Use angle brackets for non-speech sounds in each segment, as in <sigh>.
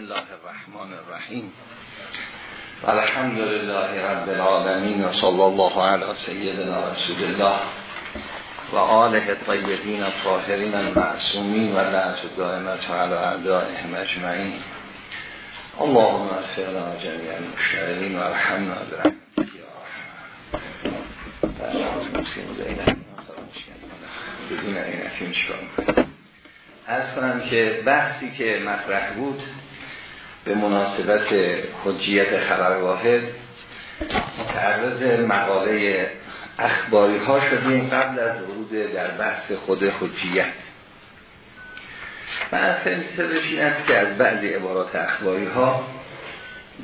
الله الرحمن الرحیم. و الحمد لله رب العالمین و صلی الله علی سیدنا رسول الله و آله طیبین الطاهرین المعصومین و لعنت دائمت علی اعدائهم اجمعین. اللهم اغفر لنا جميع المشتغلین و ارحمنا برحمتك رحمن بدون از کنم که بحثی که مطرح بود به مناسبت حجیت خبر واحد متعرض مقاله اخباری ها شدیم قبل از ورود در بحث خود حجیت. و اصلا این است که از بعضی عبارات اخباری ها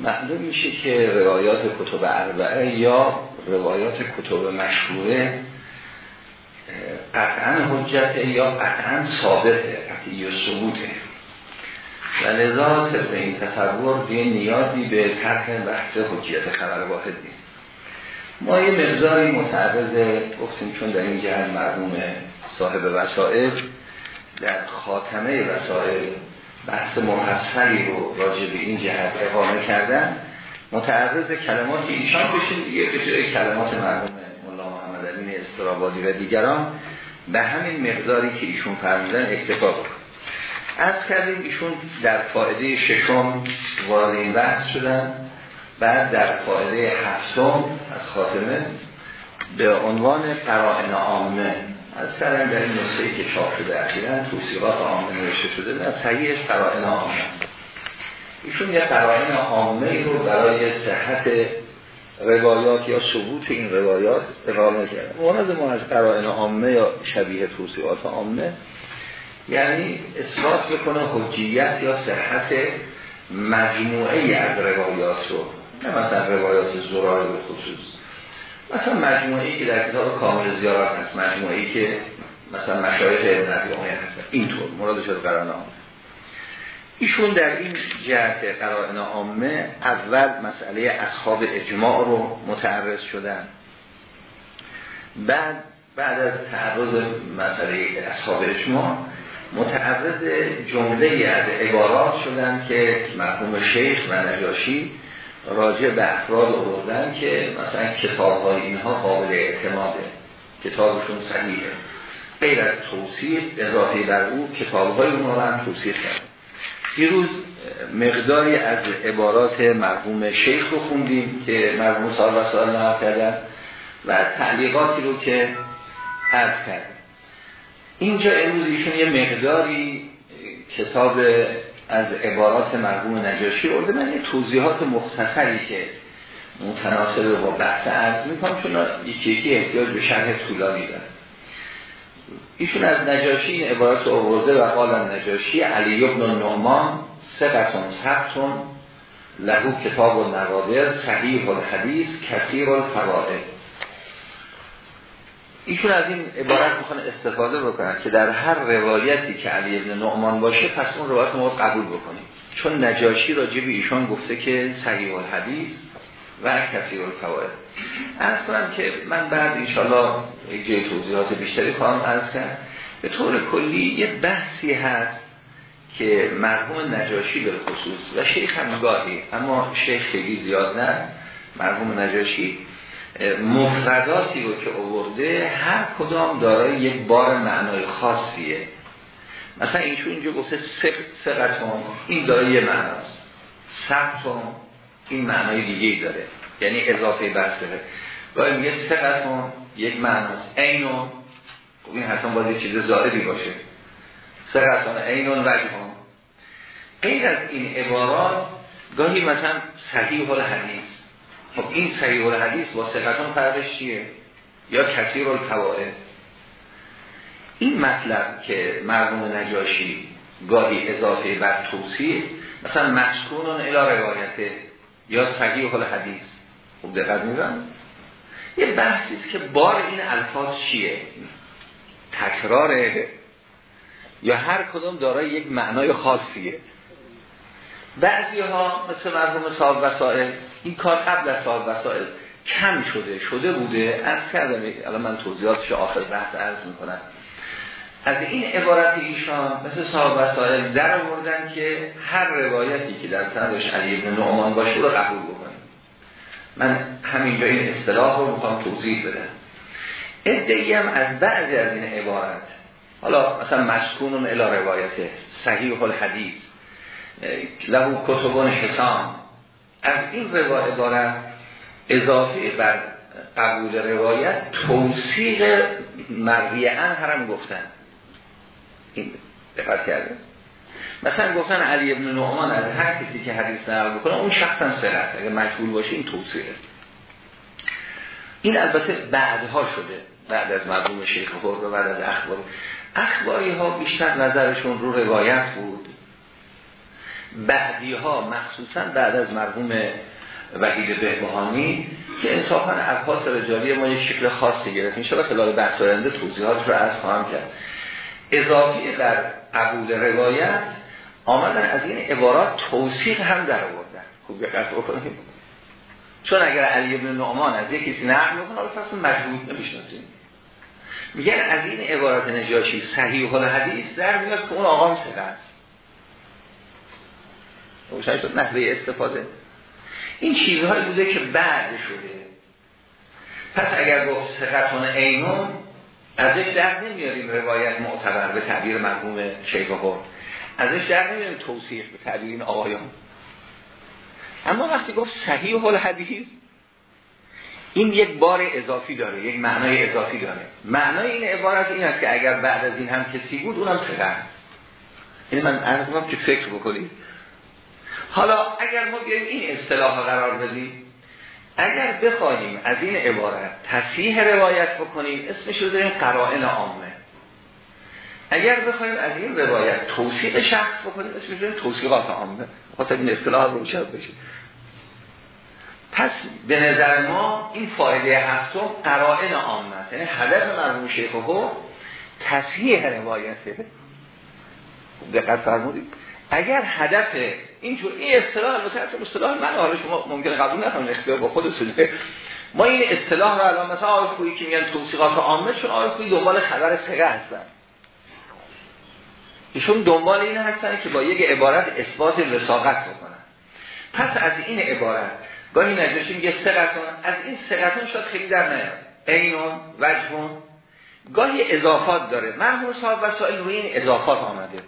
معلوم میشه که روایات کتب اربعه یا روایات کتب مشهوره قطعا حجت یا قطعا ثابته قطعی و ثبوته. و لذا طبق این تصور دیگه نیازی به طرح بحث حجیت خبر واحد نیست. ما یه مقداری متعرض گفتیم چون در این جهت مرموم صاحب وسائل در خاتمه وسائل بحث محصلی رو راجع به این جهت اقامه کردن. متعرض کلمات ایشان بشین دیگه به کلمات مرموم محمد امین استرابادی و دیگران به همین مقداری که ایشون فرمودن اکتفا از کردیم ایشون در فایده ششم وارد این بحث شدن بعد در فایده هفتم از خاتمه به عنوان قرائن عامه از کردن در این نسخه که چاپ شده اخیرا توصیقات عامه نوشته شده از صحیحش قرائن عامه. ایشون یه قرائن عامه رو برای صحت روایات یا ثبوت این روایات اقامه کرد مورد ما از قرائن عامه یا شبیه توصیحات عامه یعنی اثبات بکنه حجیت یا صحت مجموعه از روایات رو نه مثلا روایات زرار به خصوص. مثلا مجموعه که در کتاب کامل زیارات هست مجموعه که مثلا مشایخ ابن عبی هست. اینطور مراد شد قرائن عامه ایشون در این جهت قرائن عامه اول مسئله اصحاب اجماع رو متعرض شدن. بعد بعد از تعرض مسئله اصحاب اجماع متعرض جمله از عبارات شدن که مرحوم شیخ و نجاشی راجع به افراد آوردن که مثلا کتاب های اینها قابل اعتماده. کتابشون صحیحه. غیر از توصیف اضافه بر او کتاب های اونها هم توصیف کرد. دیروز مقداری از عبارات مرحوم شیخ رو خوندیم که مرحوم سال و سال کردن و تعلیقاتی رو که عرض کرد اینجا امروز ایشون یه مقداری کتاب از عبارات مرحوم نجاشی ارده من یه توضیحات مختصری که متناسب با بحث عرض می‌کنم چون یکی یکی احتیاج به شرح طولانی ایشون از نجاشی این عبارت آورده و قال نجاشی علی ابن نعمان سقتون سبتون لهو کتاب و نوادر صحیح الحدیث کثیر الفوائد. ایشون از این عبارت می‌خوان استفاده بکنن که در هر روایتی که علی ابن نعمان باشه پس اون روایت ما قبول بکنیم. چون نجاشی راجع به گفته که صحیح الحدیث و کثیر الفوائد از کنم که من بعد انشالله یک توضیحات بیشتری خواهم از کرد. به طور کلی یه بحثی هست که مرحوم نجاشی به خصوص و شیخ هم گاهی اما شیخ خیلی زیاد نه مرحوم نجاشی مفرداتی رو که آورده هر کدام دارای یک بار معنای خاصیه. مثلا اینشون اینجا گفته سقتون این دارای یه معناست. سقتون این معنای دیگه داره. یعنی اضافه بر سقه گاهی میگه سقتون یک معناست. اینو خب این حتما باید چیز زائدی باشه. سقتون اینون وجهون غیر از این عبارات گاهی مثلا صحیح الحدیث خب این صحیح الحدیث با سقتون فرقش چیه؟ یا کثیر الفوائد؟ این مطلب که مرموم نجاشی گاهی اضافه بر توصیح مثلا مسکونون الى روایته یا صحیح الحدیث. خوب دقت میگم یه بحثی است که بار این الفاظ چیه؟ تکراره یا هر کدوم دارای یک معنای خاصیه. بعضی ها مثل مرحوم صاحب وسائل این کار قبل از صاحب وسائل کم شده شده بوده. از کردم الان من توضیحاتش آخر بحث عرض می‌کنم. از این عبارت ایشان مثل صاحب وسائل در آوردن که هر روایتی که در سندش علی ابن نعمان باشه رو قبول بکنیم. من همینجا این اصطلاح رو می‌خوام توضیح بدم. ادعی هم از بعضی از این عبارت حالا مثلا مسکون الی روایته صحیح الحدیث لهو کتبون حسان از این عبارت اضافه بر قبول روایت توصیق مرویه هم گفتن. این دقت کرده مثلا گفتن علی ابن نعمان از هر کسی که حدیث نقل بکنه اون شخصا سرعت اگه مجبور باشه این توصیقه این البته بعدها شده. بعد از مرحوم شیخ و بعد از اخبار اخباری. ها بیشتر نظرشون رو روایت بود. بعدی ها مخصوصا بعد از مرحوم وحید بهبهانی که انصافا ابحاث رجالی ما یک شکل خاصی گرفت میشه خلال بحث آینده توضیحات رو از خواهم کرد. اضافی در قبول روایت آمدن از این عبارات توصیق هم در آوردن. خوب دقت بکنیم. چون اگر علی ابن نعمان از یک کسی نقل بکنه حالا فصل مجبور نمی‌شناسیم. میگن از این عبارت نجاشی صحیح حدیث در میاد که اون آقام سقه روشن شد نحوه استفاده. این چیزهایی بوده که بعد شده. پس اگر گفت سقتون اینون ازش در نمیاریم روایت معتبر به تعبیر مرحوم شیخ خور ازش در نمیاریم توصیح به تعبیر این آقایان. اما وقتی گفت صحیح الحدیث این یک بار اضافی داره یک معنای اضافی داره. معنای این عبارت این است که اگر بعد از این هم کسی بود اونم سقه این من عرض که فکر بکنید حالا اگر ما بیاییم این اصطلاح قرار بدیم اگر بخواهیم از این عبارت تصحیح روایت بکنیم اسمش رو داریم قرائن عامه. اگر بخوایم از این روایت توصیق شخص بکنیم اسمش رو توصیقات عامه. خواست این اصطلاح رو روشن بشه. پس به نظر ما این فایده هفتم قرائن عامه است. یعنی هدف مرحوم شیخ ها تصحیح روایته دقت فرمودید. اگر هدف اینجور این اصطلاح البته اصطلاح من حالا شما ممکنه قبول نکنید اختیار با خودتونه. ما این اصطلاح رو الان مثلا آقای خویی که میگن توصیقات عامه چون آقای خویی دنبال خبر سقه هستن. ایشون دنبال این هستن که با یک عبارت اثبات وساقت بکنن. پس از این عبارت گاهی نجاشی میگه سقتون از این سقتون شد خیلی در نیاد. اینون وجهون. گاهی اضافات داره. مرحوم صاحب وسائل روی این اضافات آمده.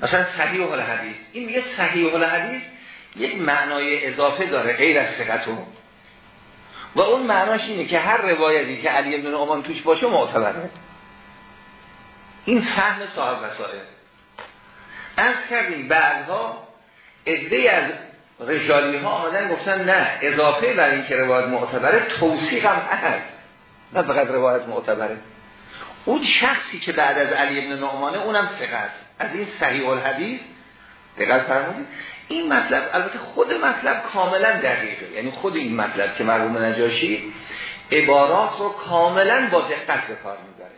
مثلا صحیح الحدیث این میگه صحیح الحدیث یک معنای اضافه داره غیر از ثقتون و اون معناش اینه که هر روایتی که علی ابن نعمان توش باشه معتبره. این فهم صاحب وسائل. از کردیم بعدها عده از رجالی ها آمدن گفتن نه اضافه بر این که روایت معتبره توصیق هم هست. نه فقط روایت معتبره. اون شخصی که بعد از علی ابن نعمانه اونم ثقه است. از این صحیح الحدیث دقت فرمودید این مطلب البته خود مطلب کاملا دقیقه. یعنی خود این مطلب که مرحوم نجاشی عبارات رو کاملا با دقت به کار می‌بره.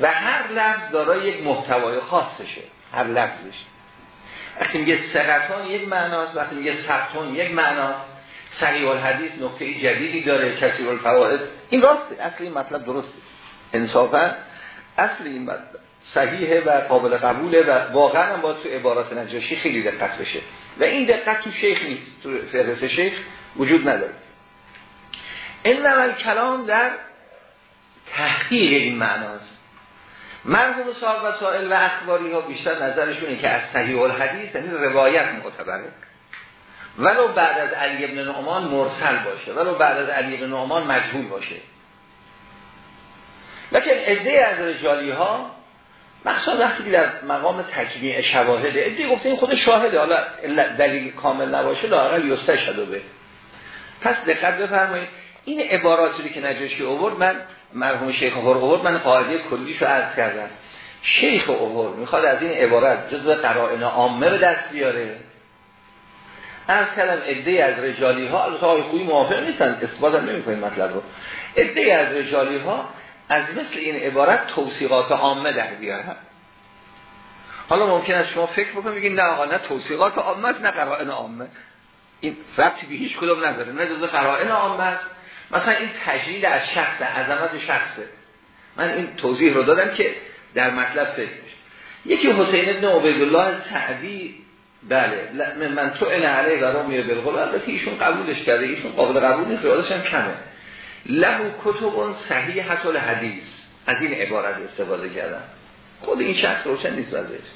و هر لفظ دارای یک محتوای خاصشه. هر لفظش. وقتی میگه سقطان یک معناست وقتی میگه سقطان یک معناست. صحیح الحدیث نقطه جدیدی داره کثیر الفوائد. این راسته. اصل این مطلب درسته. انصافا اصل این مطلب. صحیحه و قابل قبوله و واقعا با تو عبارات نجاشی خیلی دقت بشه. و این دقت تو شیخ نیست. تو فهرست شیخ وجود نداره. این نمال کلام در تحقیق این معناست. مرحوم صاحب وسائل و اخباری ها بیشتر نظرشونه که از صحیح الحدیث یعنی روایت معتبره. ولو بعد از علی ابن نعمان مرسل باشه. ولو بعد از علی ابن نعمان مجهول باشه. لیکن عده از رجالی ها مخصوصا وقتی که در مقام تجمیع شواهده ادی گفته این خود شاهده حالا دلیل کامل نباشه یسته شده به پس دقت بفرمایید. این عباراتی که نجاشی اوورد من مرحوم شیخ اوور اوورد من قاعده کلیشو عرض کردم. شیخ اوور می‌خواد از این عبارت جزء قرائن عامه به دست بیاره. از کلم عده از رجالی ها البته خوبی موافق نیستن اثبات هم مطلب رو. عده از رجالی ها از مثل این عبارت توصیقات عامه در بیارن حالا ممکن است شما فکر بکنید بگید نه آقا نه توصیقات عامه نه قرائن عامه. این ربطی به هیچ کدوم نداره نه جزء قرائن عامه است. مثلا این تجلیل از شخص عظمت شخصه من این توضیح رو دادم که در مطلب فکر یکی حسین ابن عبیدالله سعدی بله من تو علیه و رامی بالقول البته ایشون قبولش کرده ایشون قابل قبول نیست هم کمه. له کتب صحیحه الحدیث. از این عبارت استفاده کردم خود این شخص روشن نیست ازش.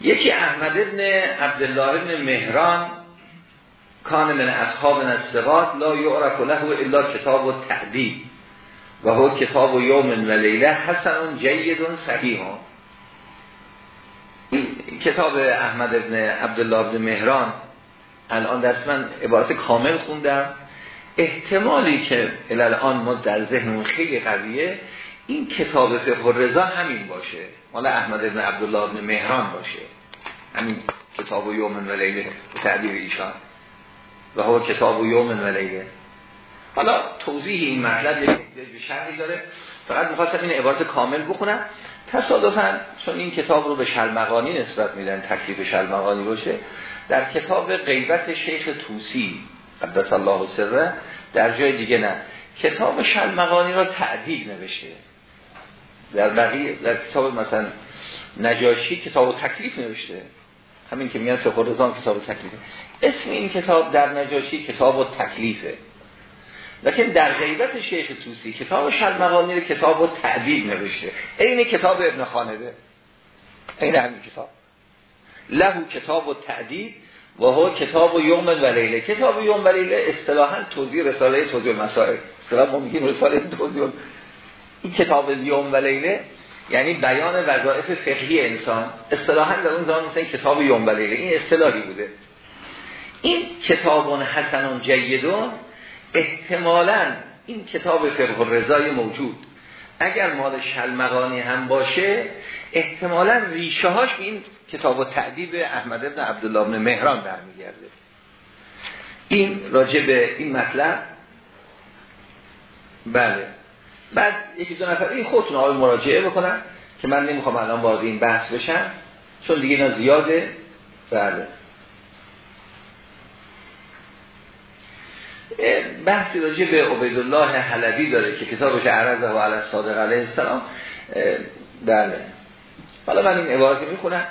یکی احمد ابن عبدالله ابن مهران کان من اصحاب نستقات لا یعرف له الا کتاب و تعدیب و هو کتاب و یوم و لیله حسن جید صحیح کتاب احمد ابن عبدالله ابن مهران الان دست من عبارت کامل خوندم. احتمالی که الان ما در ذهنمون خیلی قویه این کتاب فقه رضا همین باشه. مال احمد ابن عبدالله ابن مهران باشه. همین کتاب و یوم و لیله تعبیر ایشان. و هو کتاب و یوم و لیله حالا توضیح این مطلب به شرحی داره. فقط می‌خواستم این عبارت کامل بخونم. تصادفا چون این کتاب رو به شلمغانی نسبت میدن تکلیف شلمغانی باشه در کتاب غیبت شیخ توسی قدس الله سره در جای دیگه نه. کتاب شلمغانی را تعدیل نوشته. در بقیه در کتاب مثلا نجاشی کتاب تکلیف نوشته. همین که میان فقه رضان کتاب و تکلیفه اسم این کتاب در نجاشی کتاب و تکلیفه. لیکن در غیبت شیخ توسی کتاب شلمغانی رو کتاب و تعدیل نوشته. این کتاب ابن خانده. این همین کتاب. لهو کتاب و تعدیل و هو کتاب و یوم و لیله. کتاب و یوم و لیله اصطلاحا توضیح رساله توضیح مسائل. اصطلاح ما میگیم رساله توضیح. این کتاب یوم و لیله یعنی بیان وظایف فقهی انسان. اصطلاحا در اون زمان مثل کتاب یوم و لیله. این اصطلاحی بوده. این کتابون حسنون جیدون احتمالا این کتاب فقه رضای موجود. اگر مال شلمغانی هم باشه احتمالا ریشه هاش این کتاب و تعدیب احمد ابن عبدالله ابن مهران برمیگرده. این راجع به این مطلب بله. بعد یکی دو نفر این خودتون آقای مراجعه بکنن که من نمی‌خوام الان وارد این بحث بشم چون دیگه اینا زیاده. بله. بحثی راجع به عبیدالله حلبی داره که کتابش عرضه و علی صادق علیه السلام. بله. حالا من این عبارتی می‌خونم.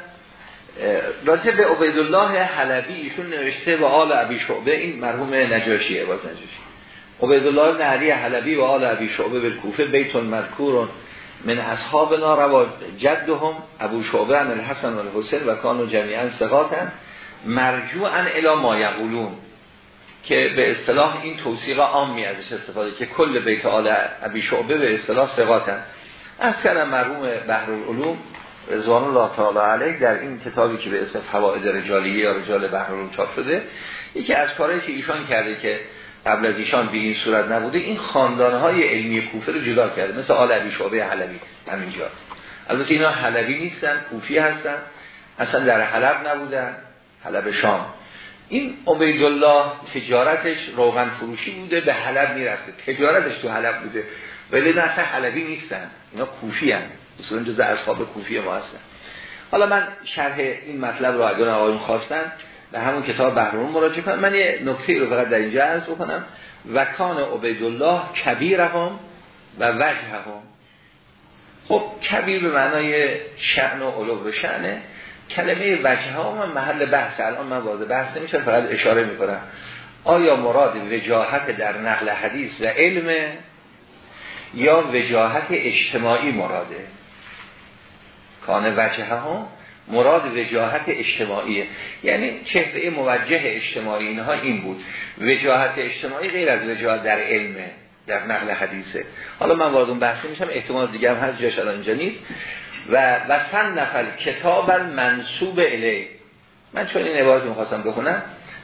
راجع به عبیدالله حلبی ایشون نوشته و آل عبی شعبه این مرحوم نجاشی عباس نجاشی. عبیدالله نهری حلبی و آل عبی شعبه به کوفه بیتون مذکور من اصحابنا روا جدهم ابو شعبه عن الحسن و الحسین و کانو جمیعا سقاطن مرجوعا الى ما یقولون که به اصطلاح این توصیق عامی ازش استفاده که کل بیت آل ابی شعبه به اصطلاح سقاطن از کردم مرحوم بحر العلوم رضوان الله تعالی علیه در این کتابی که به اسم فواید رجالیه یا رجال بحر العلوم چاپ شده یکی از کارهایی که ایشان کرده که قبل از ایشان به این صورت نبوده این های علمی کوفه رو جدا کرده مثل آل ابی شعبه حلبی همینجا. البته اینا حلبی نیستن کوفی هستن اصلا در حلب نبودن حلب شام. این عبیدالله تجارتش روغن فروشی بوده به حلب می‌رفته. تجارتش تو حلب بوده ولی نه اصلا حلبی نیستن. اینا کوفی هستن. اصلا جز اصحاب کوفی ما هستن. حالا من شرح این مطلب رو اگر آقایون خواستن به همون کتاب بهرون مراجعه کنم. من یه نکته رو فقط در اینجا عرض بکنم. وکان عبیدالله کبیرهم و وجههم. خب کبیر به معنای شعن و علو شعنه کلمه وجه ها من محل بحث. الان من واضح بحث نمیشه فقط اشاره می‌کنم. آیا مراد وجاهت در نقل حدیث و علم یا وجاهت اجتماعی مراده؟ کان وجه ها مراد وجاهت اجتماعیه یعنی چهره موجه اجتماعی اینها این بود. وجاهت اجتماعی غیر از وجاهت در علمه در نقل حدیثه. حالا من وارد اون بحث میشم احتمال دیگه هم هست جاش الان نیست. و و سن نفل کتاب منصوب الی من چون این عبارت می‌خواستم بخونم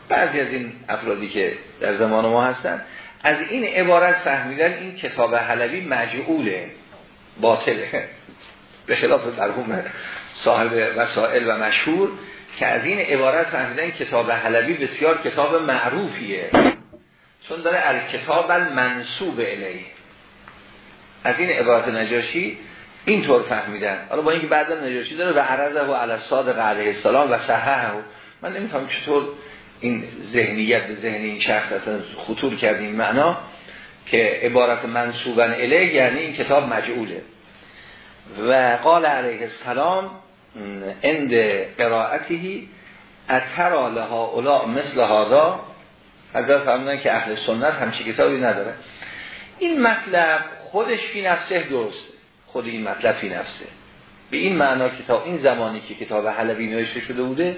بعضی از این افرادی که در زمان ما هستن از این عبارت فهمیدن این کتاب حلبی مجعوله باطله. به خلاف مرحوم صاحب وسائل و مشهور که از این عبارت فهمیدن کتاب حلبی بسیار کتاب معروفیه. چون داره از کتاب منصوب الی از این عبارت نجاشی اینطور فهمیدن. حالا با اینکه بعدا نجاشی داره و عرضه و علی صادق علیه السلام و صححه من نمیفهم چطور این ذهنیت به ذهن این شخص اصلا خطور کرد این معنا که عبارت منصوبن اله یعنی این کتاب مجعوله. و قال علیه السلام اند قرائتی اترا لها اولا مثل هادا حضرت فرمودن که اهل سنت همچی کتابی نداره. این مطلب خودش فی نفسه درسته. خود این مطلب فی نفسه. به این معنا کتاب این زمانی که کتاب حلبی نوشته شده بوده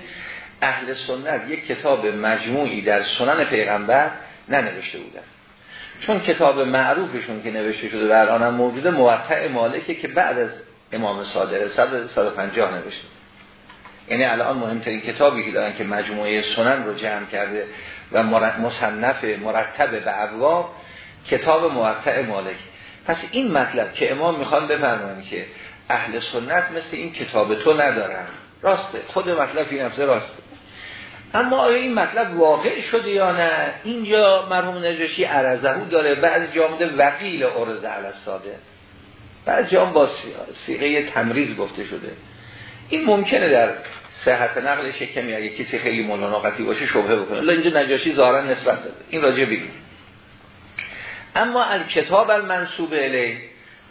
اهل سنت یک کتاب مجموعی در سنن پیغمبر ننوشته بودن. چون کتاب معروفشون که نوشته شده و هم موجوده موقع مالکه که بعد از امام صادق 150 نوشته. یعنی الان مهمترین کتابی که دارن که مجموعه سنن رو جمع کرده و مصنف مرتب به ابواب کتاب موقع مالک پس این مطلب که امام می‌خوان بفرمایند که اهل سنت مثل این کتاب تو ندارن. راسته. خود مطلب این نفسه راسته. اما آیا این مطلب واقع شده یا نه؟ اینجا مرحوم نجاشی عرضهو داره بعد جامده وقیل عرض علی ساده بعد جام با سیغه تمریز گفته شده. این ممکنه در صحت نقلش کمی اگه کسی خیلی ملاناقتی باشه شبهه بکنه. اینجا نجاشی ظاهرا نسبت داده این راجع بگیم. اما از کتاب المنصوب الی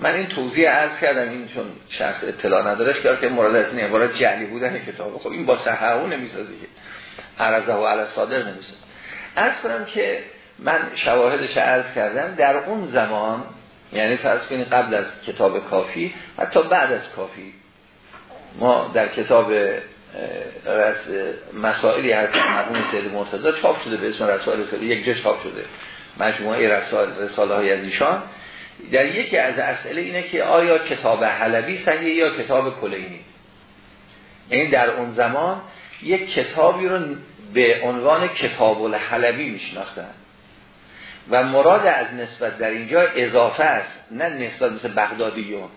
من این توضیح عرض کردم این چون شخص اطلاع نداره که مراد از این عبارت جعلی بودن کتاب. خب این با صحه نمی‌سازه که. عرضه و علی صادر نمی‌سازه عرض کنم که من شواهدش عرض کردم در اون زمان یعنی فرض کنید قبل از کتاب کافی حتی بعد از کافی ما در کتاب مسائلی هست مرحوم سید مرتضی چاپ شده به اسم رسائل سید یک جش چاپ شده مجموعه رسائل رساله های از ایشان. در یکی از اسئله اینه که آیا کتاب حلبی صحیح یا کتاب کلینی؟ یعنی در اون زمان یک کتابی رو به عنوان کتاب الحلبی میشناختن. و مراد از نسبت در اینجا اضافه است نه نسبت مثل بغدادیون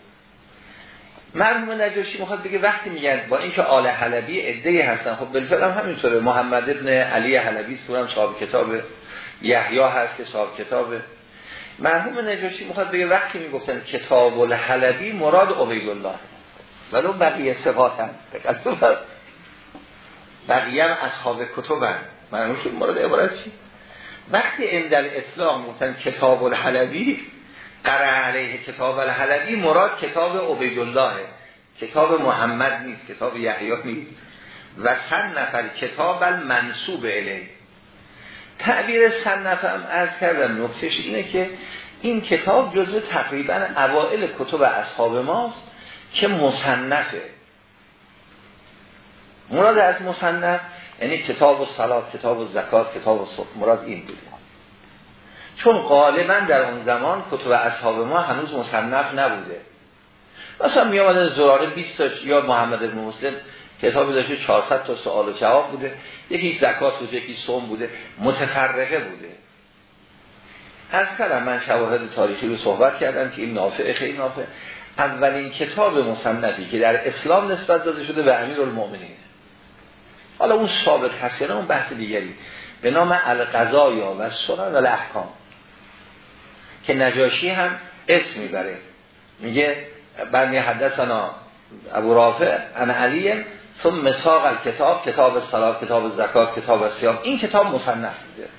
مرحوم نجاشی می‌خواد بگه وقتی میگن با اینکه آل حلبی ادهی هستن خب بالفعل هم همینطوره. محمد ابن علی حلبی سورم صاحب کتاب یحیی هست که صاحب کتاب. مرحوم نجاشی می‌خواد بگه وقتی می‌گفتن کتاب الحلبی مراد عبیدالله ولو بقیه ثقات هم بقیه هم اصحاب کتب هم مرحوم مراد عبارت چی؟ وقتی اندل اسلام مثلا کتاب الحلبی قرع علیه کتاب الحلبی مراد کتاب عبیدالله کتاب محمد نیست کتاب یحیی نیست. و سن نفر کتاب المنصوب الیه تعبیر صنف هم از کردم نکتش اینه که این کتاب جزو تقریبا اوائل کتب اصحاب ماست که مصنفه. مراد از مصنف یعنی کتاب و صلات کتاب و زکات کتاب و صبح. مراد این بوده چون غالبا در اون زمان کتب اصحاب ما هنوز مصنف نبوده. مثلا می آمده زراره 20 تا یا محمد بن مسلم کتابی داشته 400 تا سوال و جواب بوده. یکی زکات بوده یکی صوم بوده. متفرقه بوده. از کلم من شواهد تاریخی رو صحبت کردم که این نافعه خیلی نافع اولین کتاب مصنفی که در اسلام نسبت داده شده به امیر المؤمنین حالا اون ثابت هست اون بحث دیگری. به نام القضایا و سنن و الاحکام. که نجاشی هم اسم می‌بره. میگه برمی حدثنا ابو رافع انا علی ثم مساق کتاب کتاب صلات کتاب زکات کتاب سیام این کتاب مصنف بوده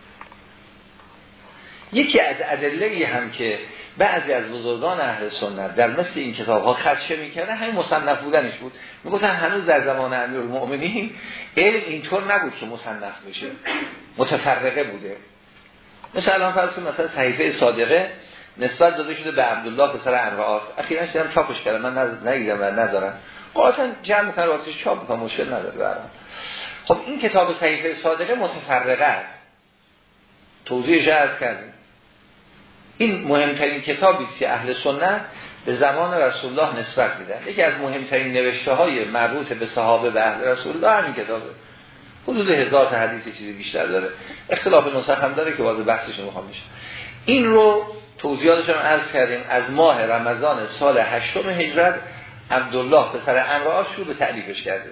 یکی از ادله هم که بعضی از بزرگان اهل سنت در مثل این کتاب ها خدشه می‌کردن؟ همین مصنف بودنش بود. می‌گفتن هنوز در زمان امیر المؤمنین علم اینطور نبود که مصنف بشه. متفرقه بوده. مثل الان فرض مثلا صحیفه صادقه نسبت داده شده به عبدالله پسر عمرو اخیراً شدم چاپش کردم. من ندیدم و ندارم. قاطعا جمع می‌کنه واسه چاپ می‌کنه مشکل نداره برام خب این کتاب صحیفه صادقه متفرقه است. توضیحش از کردیم این مهمترین کتابی است که اهل سنت به زمان رسول الله نسبت میدن. یکی از مهمترین نوشته های مربوط به صحابه به اهل رسول الله همین کتابه. حدود هزار تا حدیث چیزی بیشتر داره. اختلاف نسخ هم داره که واضح بحثش می‌خوام میشه این رو توضیحاتش هم عرض کردیم. از ماه رمضان سال هشتم هجرت عبدالله پسر امراه شروع به تعلیفش کرده.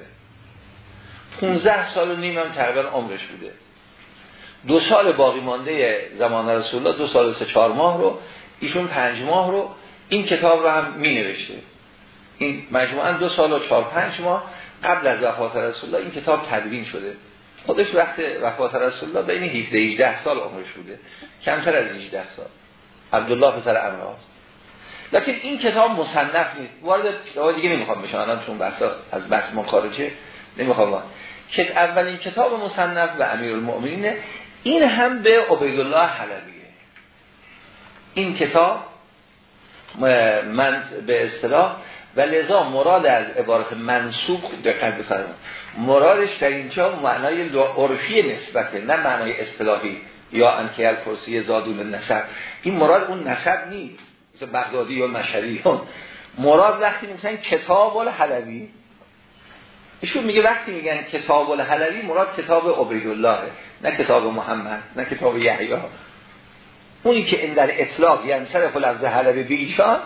15 سال و نیم هم تقریبا عمرش بوده. دو سال باقی مانده زمان رسول الله دو سال سه چهار ماه رو ایشون پنج ماه رو این کتاب رو هم می نوشته این مجموعا دو سال و چهار پنج ماه قبل از وفات رسول الله این کتاب تدوین شده. خودش وقت وفات رسول الله بین 17 18 سال عمرش بوده. کمتر از 18 سال. عبدالله پسر امراست لکن این کتاب مصنف نیست. وارد کتاب دیگه نمی‌خوام بشم. الان چون بحثا از بحث خارجه نمی‌خوام. که اولین کتاب مصنف و المؤمنین این هم به عبیدالله حلبیه. این کتاب من به اصطلاح و لذا مراد از عبارت منصوب دقت بفرمایید. مرادش در اینجا معنای عرفی نسبته نه معنای اصطلاحی. یا انکیل کرسی زادون نسب. این مراد اون نسب نیست. مثل بغدادی یا مشهری. مراد وقتی میگن کتاب الحلبی ایشون میگه وقتی میگن کتاب الحلبی مراد کتاب عبیدالله نه کتاب محمد نه کتاب یحیی. اونی که این در اطلاق یعنی صرف لفظ حلبی به ایشان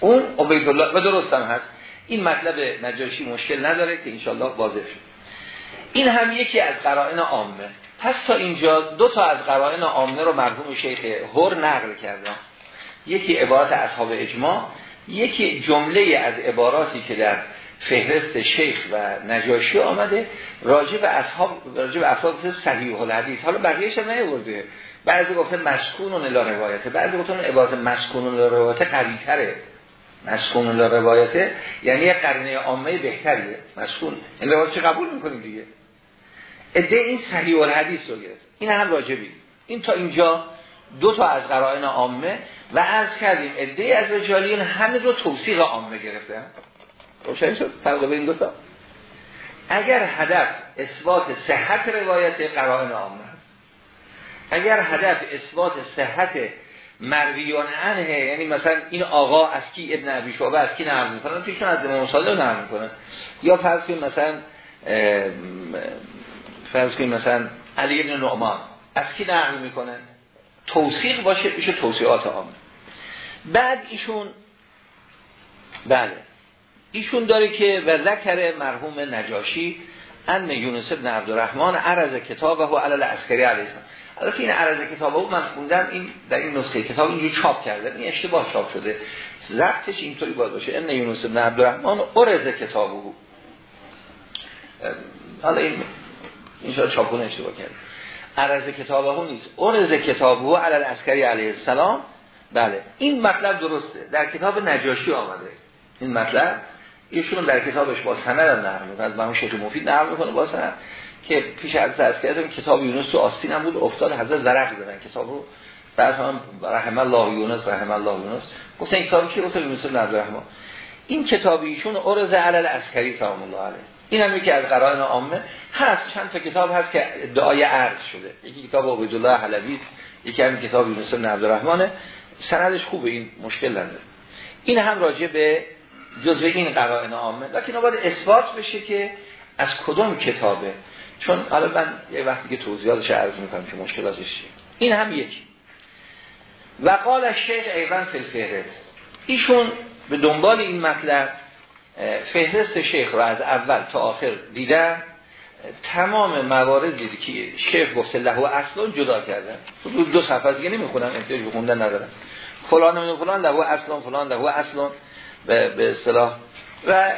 اون عبیدالله و درست هم هست. این مطلب نجاشی مشکل نداره که انشالله واضح شد این هم یکی از قرائن عامه. پس تا اینجا دو تا از قرائن عامه رو مرحوم شیخ هر نقل کردن یکی عبارت اصحاب اجماع یکی جمله از عباراتی که در فهرست شیخ و نجاشی آمده راجع به اصحاب راجع به افراد صحیح الحدیث. حالا بقیه‌اش هم نیورده بعضی مسکون و نلا روایته. بعضی گفتن عبارت مسکون و نلا روایته قوی مسکون و نلا روایته یعنی قرینه عامه بهتریه. مسکون. این روایت چه قبول می‌کنیم دیگه؟ اده این صحیح الحدیث رو گرفت. این هم راجبی. این تا اینجا دو تا از قرائن عامه و از کردیم اده از رجالیون همه رو توصیق عامه گرفته روشن شد فرق بین دو تا. اگر هدف اثبات صحت روایت قرائن عامه اگر هدف اثبات صحت مرویان عنه یعنی مثلا این آقا از کی ابن عبی شعبه از کی نقل می‌کنن پیشون از امام صادق نقل یا فرض کنیم مثلا فرض کنیم مثلا علی ابن نعمان از کی نقل می‌کنن توصیق باشه میشه توصیقات عامه بعد ایشون بله. ایشون داره که و ذکر مرحوم نجاشی ان یونس ابن عبدالرحمن عرض کتابه و علل عسکری علیه البته این عرض کتابه من خوندم این در این نسخه کتاب اینجور چاپ کرده این اشتباه چاپ شده. ضبطش اینطوری باید باشه. ان یونس ابن عبدالرحمن عرض کتابه. حالا این این شاید چاپون اشتباه کرده عرض کتابه نیست. عرض کتابه علل عسکری علیه السلام. بله. این مطلب درسته. در کتاب نجاشی آمده. این مطلب ایشون در کتابش با سند هم نقل می‌کنه. از مرحوم شیخ مفید نقل می‌کنه با سند که پیش از کردم کتاب یونس تو آستین هم بود افتاد حضرت زرق زدن کتاب رو بعد هم رحم الله یونس رحم الله یونس. گفتن این کتابی که گفت یونس بن عبدالرحمن. این کتاب ایشون عرض علل عسکری سلام الله علیه. این هم یکی از قرائن عامه. هست چند تا کتاب هست که دعای عرض شده. یکی کتاب عبدالله حلوی یکی هم کتاب یونس بن عبدالرحمن سندش خوبه این مشکل نداره. این هم راجع به جزء این قرائن عامه. لکن باید اثبات بشه که از کدوم کتابه. چون حالا من یه وقتی که توضیحاتش عرض می‌کنم که مشکلاتش چیه. این هم یکی. و قال شیخ ایوان فی الفهرست. ایشون به دنبال این مطلب فهرست شیخ رو از اول تا آخر دیدن تمام موارد دیدی که شیخ گفته له و اصلا جدا کردن. دو صفحه دیگه نمی‌خونن احتیاج به خوندن ندارن. فلان و فلان له اصلا فلان له اصلا به اصطلاح. و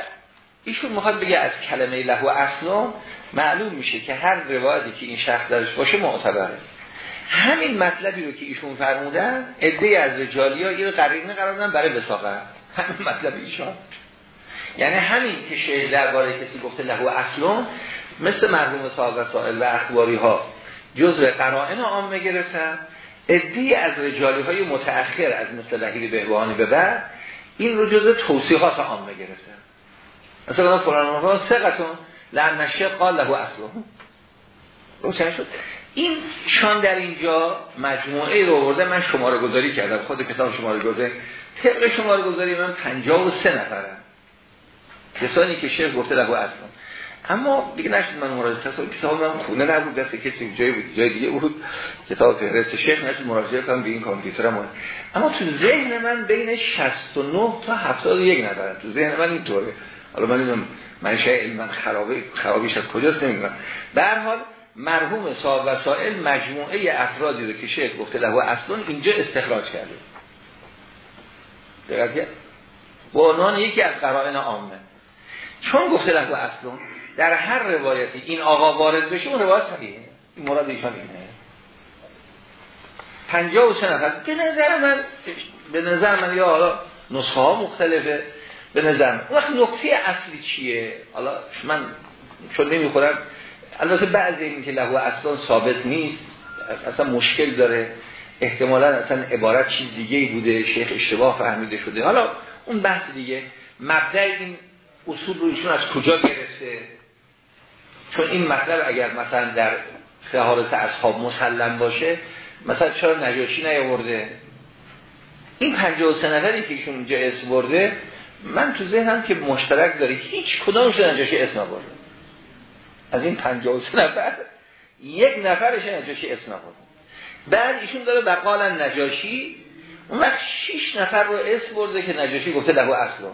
ایشون می‌خواد بگه از کلمه له و اصلا معلوم میشه که هر روایتی که این شخص درش باشه معتبره. همین مطلبی رو که ایشون فرمودن عده از رجالی ها یه قرینه قرار دادن برای وساقه همین مطلب ایشان یعنی همین که شیخ درباره کسی گفته له و اصلا مثل مرحوم صاحب وسائل و اخباری ها جزء قرائن عامه گرفتن ادی از رجالی های متأخر از مثل لحیل بهبانی به بعد این رو جزء توصیحات عامه گرفتن مثلا فلان سقتون لن نشه قال له اصلا روشن شد. این شان در اینجا مجموعه رو برده من شماره گذاری کردم. خود کتاب شماره گذاری. طبق شماره گذاری من 53 نفرم. کسانی که شیخ گفته له اصلا اما دیگه نشد من مراجعه تصور کتاب من خونه نبود دست کسی جای بود جای دیگه بود. کتاب فهرست شیخ نشد مراجعه کنم به این کامپیوترم اما تو ذهن من بین 69 تا 71 نفرم تو ذهن من اینطوره حالا من من منشه علم خرابه خرابیش از کجاست نمی‌دونم. به هر حال مرحوم صاحب وسائل مجموعه افرادی رو که شیخ گفته له اصلا اینجا استخراج کرده. دقیقه به عنوان یکی از قرائن عامه. چون گفته له اصلا در هر روایتی این آقا وارد بشه اون روایت صحیحه. مراد ایشان اینه. پنجاه و سه نفر. به نظر من به نظر من یا حالا نسخه ها مختلفه. به نظر من. وقت نکته اصلی چیه؟ حالا من چون نمی‌خورم. البته بعضی این که لهو اصلا ثابت نیست. اصلا مشکل داره. احتمالا اصلا عبارت چیز دیگه بوده. شیخ اشتباه فهمیده شده. حالا اون بحث دیگه. مبدع این اصول رو ایشون از کجا گرفته؟ چون این مطلب اگر مثلا در خهارت اصحاب مسلم باشه مثلا چرا نجاشی نیاورده؟ این 53 نفری که ایشون اینجا اسم برده من تو ذهنم که مشترک داره هیچ کدامش نجاشی اسم برده از این 53 نفر یک نفرش نجاشی اسم برده بعد ایشون داره بقالا نجاشی اون وقت 6 نفر رو اسم برده که نجاشی گفته لهو اصلا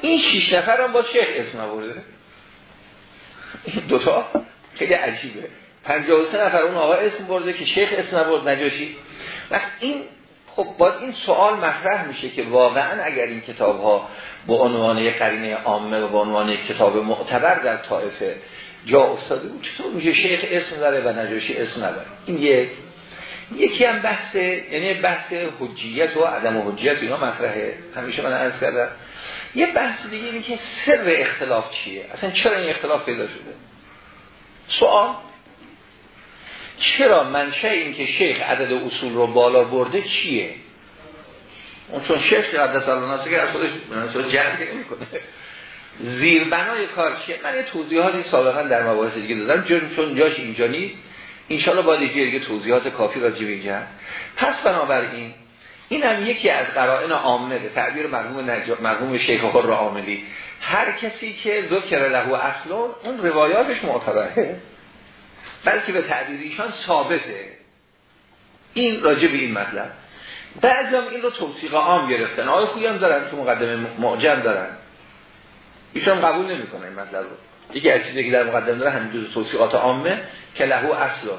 این 6 نفر هم با شیخ اسم برده دوتا خیلی عجیبه. 53 نفر اون آقا اسم برده که شیخ اسم نبرد نجاشی. وقت این خب باید این سوال مطرح میشه که واقعا اگر این کتاب ها به عنوان قرینه عامه و به عنوان کتاب معتبر در طائفه جا افتاده بود چطور میشه شیخ اسم داره و نجاشی اسم نداره؟ این یک یکی هم بحث یعنی بحث حجیت و عدم حجیت اینا مطرحه. همیشه من عرض کردم. یه بحث دیگه اینه که سر اختلاف چیه؟ اصلا چرا این اختلاف پیدا شده؟ سوال چرا منشه این که شیخ عدد اصول رو بالا برده چیه؟ اون چون شیخ عدد الله که از خودش جمع کنه. زیر بنای کار چیه؟ من یه توضیحاتی سابقا در مباحث دیگه دادم چون جاش اینجا نیست. انشالله باید یه توضیحات کافی راجع به اینجا. پس بنابراین این هم یکی از قرائن عامه به تعبیر مرحوم نجا مرحوم شیخ خور عاملی. هر کسی که ذکر له اصلا اون روایاتش معتبره بلکه به تعبیر ایشان ثابته. این راجع به این مطلب. بعضی هم این رو توصیق عام گرفتن. آقای خویی هم دارن تو مقدمه معجم دارن. ایشان قبول نمی‌کنه این مطلب رو. یکی از چیزی که در مقدمه داره همین توصیقات عامه که لهو اصلا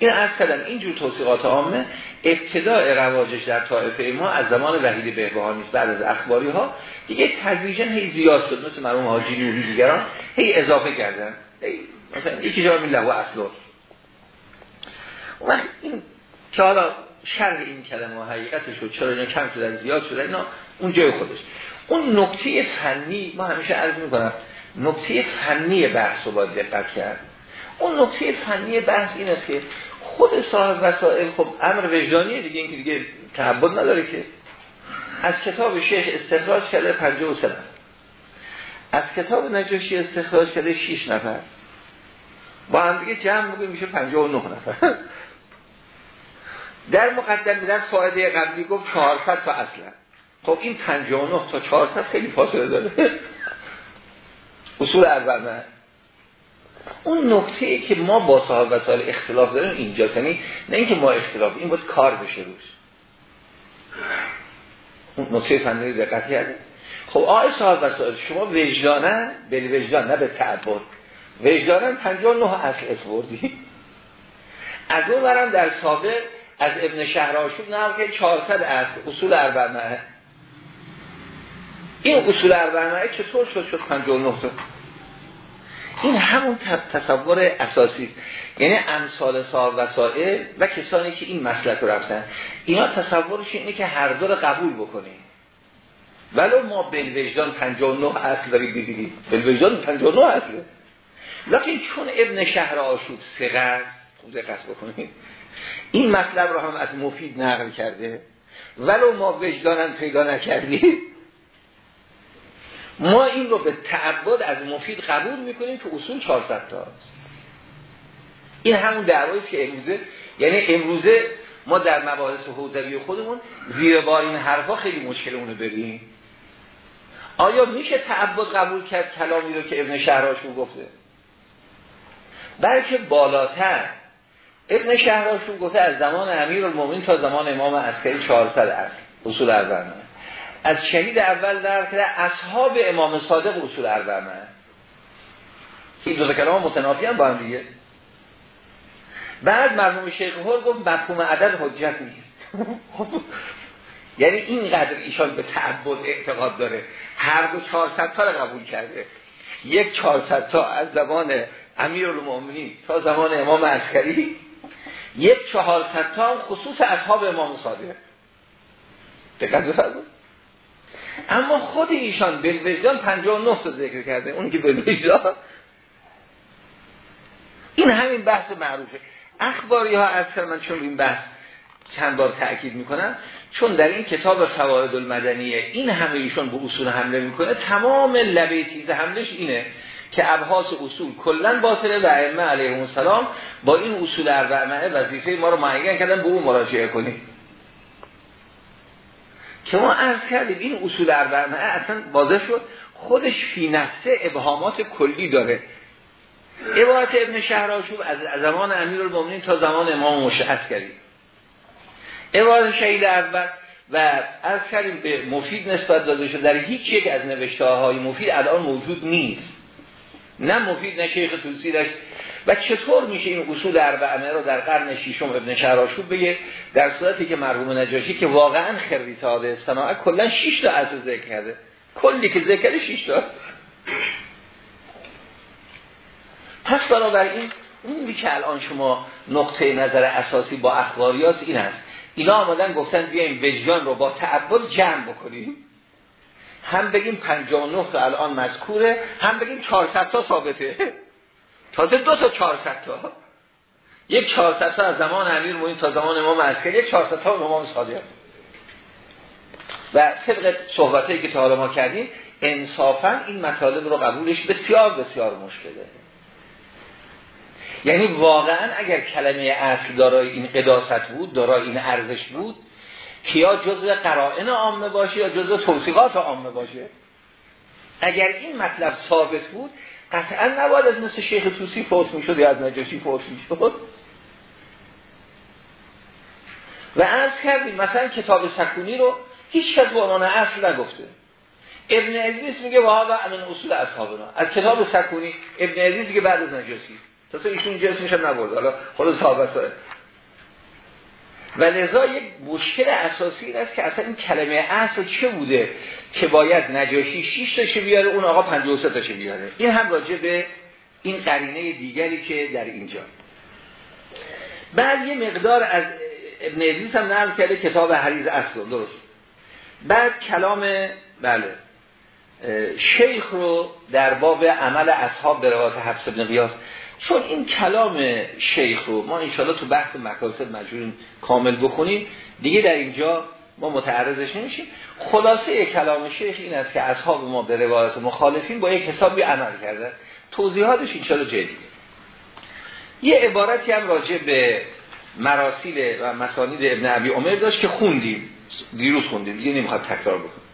این از کلم اینجور توصیقات عامه ابتداع رواجش در طائفه ما از زمان وحید بهبهانی است بعد از اخباری ها دیگه تدریجا هی زیاد شد مثل مرحوم حاجی نوری دیگران هی اضافه کردن. هی مثلا یکی جا لهو اصلا وقت این که حالا شرح این کلمه و حقیقتش چرا اینا کم شدن زیاد شدن اینا اون جای خودش. اون نکته فنی ما همیشه عرض می‌کنم نکته فنی بحث رو باید دقت کرد. اون نکته فنی بحث این است که خود صاحب وسائل خب امر وجدانیه دیگه اینکه دیگه تعبد نداره که. از کتاب شیخ استخراج کرده 53 نفر. از کتاب نجاشی استخراج کرده 6 نفر. با هم دیگه جمع میگه میشه 59 نفر. <laughs> در مقدم در فایده قبلی گفت 400 تا اصلا خب این 59 تا 400 خیلی فاصله داره. <laughs> اصول اول نه. اون ای که ما با صاحب وسائل اختلاف داریم اینجا یعنی نه اینکه ما اختلاف این باید کار بشه روش. اون نکته فنی دقت کرده خب آقای صاحب وسائل شما وجدانن بلی وجدان نه به تعبد. وجدانن 59 اصل اسوردی از اون برم در سابق از ابن شهراشون نه که 400 اصل اصول اربعه این اصول اربعه چطور شد؟ شد 59 تا. این همون تصور اساسی یعنی امثال صاحب وسائل و کسانی که این مسلک رو رفتن. اینا تصورش اینه که هر دو رو قبول بکنیم. ولو ما بلوجدان 59 اصل داریم ببینیم بلوجدان 59 اصله لیکن چون ابن شهر آشوب سقر خوب دقت بکنیم این مطلب رو هم از مفید نقل کرده. ولو ما وجدانم پیدا نکردیم. ما این رو به تعبد از مفید قبول می‌کنیم که اصول 400 تا این همون دعوایی که امروزه یعنی امروزه ما در مباحث حوزوی خودمون زیر بار این حرفا خیلی مشکل اونو بریم آیا میشه تعبد قبول کرد کلامی رو که ابن شهراشون گفته؟ بلکه بالاتر. ابن شهراشون گفته از زمان امیر المومین تا زمان امام عسکری 400 است. اصول اربعه از شهید اول در کرده اصحاب امام صادق اصول اربعه این دو کلام متنافی هم با هم دیگه. بعد مرحوم شیخ هر گفت مفهوم عدد حجت نیست. <laughs> یعنی اینقدر ایشان به تعبد اعتقاد داره. هر دو 400 تا رو قبول کرده. یک 400 تا از زمان امیر المؤمنین تا زمان امام عسکری. یک چهارصد تا خصوص اصحاب امام صادق. دقت بفرمایید. اما خود ایشان به وجدان 59 تا ذکر کرده اون که به وجدان این همین بحث معروفه. اخباری ها از من چون این بحث چند بار تأکید می‌کنم چون در این کتاب فواید المدنیه این همه ایشون به اصول حمله می‌کنه تمام لبه تیز حملش اینه که ابحاث اصول کلا باطله و ائمه علیهم السلام با این اصول اربعه وظیفه ما رو معین کردن به اون مراجعه کنیم. که ما عرض کردیم این اصول اربعه اصلا واضح شد. خودش فی نفسه ابهامات کلی داره. عبارت ابن شهراشوب از زمان امیر المومنین تا زمان امام مشعص عبارت شهید اول و از کردیم به مفید نسبت داده شد. در هیچ یک از نوشته های مفید الان موجود نیست. نه مفید نه شیخ توسی داشت و چطور میشه این اصول اربعه رو در قرن ششم ابن شهراشوب بگه؟ در صورتی که مرحوم نجاشی که واقعا ساده صناعت کلا 6 تا از ذکر کرده. کلی که ذکر کرده 6 تا. پس این اونی که الان شما نقطه نظر اساسی با اخباریات این است. اینا آمدن گفتن بیایم وجدان رو با تعبد جمع بکنیم. هم بگیم 59 تا الان مذکوره هم بگیم 400 تا ثابته. تازه دو تا 400 تا. یک 400 تا از زمان امیر موین تا زمان امام عسکری یک 400 تا امام صادق. و طبق صحبتایی که تا حالا ما کردیم انصافا این مطالب رو قبولش بسیار بسیار مشکله. یعنی واقعا اگر کلمه اصل دارای این قداست بود دارای این ارزش بود که یا جزء قرائن عامه باشه یا جزء توصیقات عامه باشه؟ اگر این مطلب ثابت بود قطعا نباید از مثل شیخ توسی فوت می‌شد یا از نجاشی فوت می‌شد. و از کردیم مثلا کتاب سکونی رو هیچ کس به اصل نگفته. ابن عزیز میگه وها امن اصول اصحابنا. از کتاب سکونی ابن عزیز که بعد از نجاسی تاسه ایشون جسمش هم نبرد. حالا خود صحابت و لذا یک مشکل اساسی این است که اصلا این کلمه اصل چه بوده که باید نجاشی 6 تاشه بیاره اون آقا 53 تاشه بیاره؟ این هم راجع به این قرینه دیگری که در اینجا. بعد یه مقدار از ابن عزیز هم نقل کرده کتاب حریز اصل درست. بعد کلام بله. شیخ رو در باب عمل اصحاب به روایت حفظ ابن قیاس چون این کلام شیخ رو ما انشالله تو بحث مکاسب مجبوریم کامل بکنیم دیگه در اینجا ما متعرضش نمیشیم. خلاصه کلام شیخ این است که اصحاب ما به روایت مخالفین با یک حسابی عمل کرده. توضیحاتش انشالله جدیده یه عبارتی هم راجع به مراسیل و مسانید ابن عبی عمر داشت که خوندیم. دیروز خوندیم. دیگه نمی‌خواد تکرار بکنیم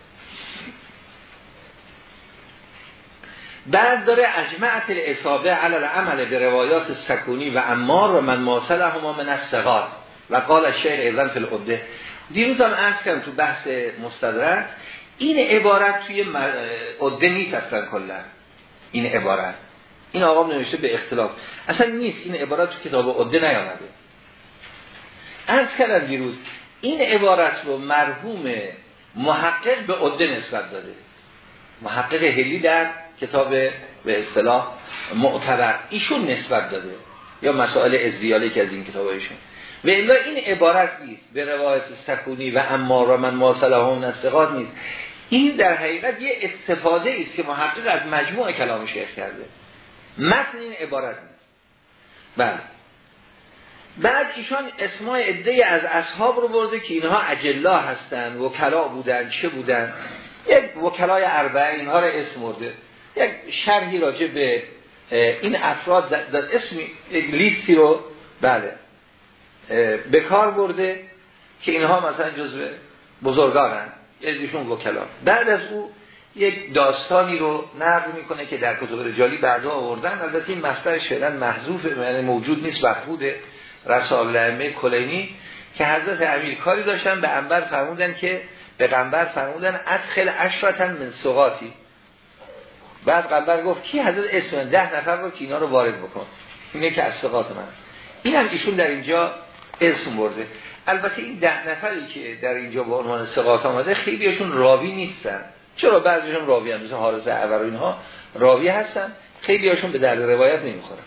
بعد داره اجمعت الاصابه علی عمل به روایات سکونی و امار و من ماسل هما من السغار و قال شیخ ایزن فی القده. دیروز هم ارز کردم تو بحث مستدرک این عبارت توی قده نیست کلا. این عبارت. این آقا نوشته به اختلاف. اصلا نیست. این عبارت تو کتاب قده نیامده. ارز کردم دیروز این عبارت رو مرحوم محقق به قده نسبت داده. محقق هلی در کتاب به اصطلاح معتبر. ایشون نسبت داده. یا مسائل ازدیاله که از این کتاب ایشون. و الا این عبارت نیست. به روایت سکونی و اما را من ماسله هم نستقاد نیست. این در حقیقت یه استفاده است که محقق از مجموع کلام شیخ کرده. متن این عبارت نیست. بله. بعد ایشان اسماء عده از اصحاب رو برده که اینها اجلا هستند وکلا بودن چه بودن؟ یک وکلای اربعه اینها رو اسم برده. یک شرحی راجع به این افراد در اسمی لیستی رو بله به کار برده که اینها مثلا جزء بزرگانن یکیشون وکلا بعد از او یک داستانی رو نقل می‌کنه که در کتب رجالی بعدا آوردن. البته این مصدر شدن محذوف یعنی موجود نیست مفقود رسال الائمه کلینی که حضرت امیر کاری داشتن به انبر فرمودن که به قنبر فرمودن ادخل اشرتن من سقاطی. بعد قنبر گفت کی حضرت اسم ده نفر رو که اینا رو وارد بکن. اینه که از من. این هم ایشون در اینجا اسم برده. البته این ده نفری که در اینجا با عنوان سقاط آمده خیلیشون راوی نیستن. چرا؟ بعضیشون راوی هم مثل حارس اعور اینها راوی هستن. خیلی هاشون به درد روایت نمی‌خورن.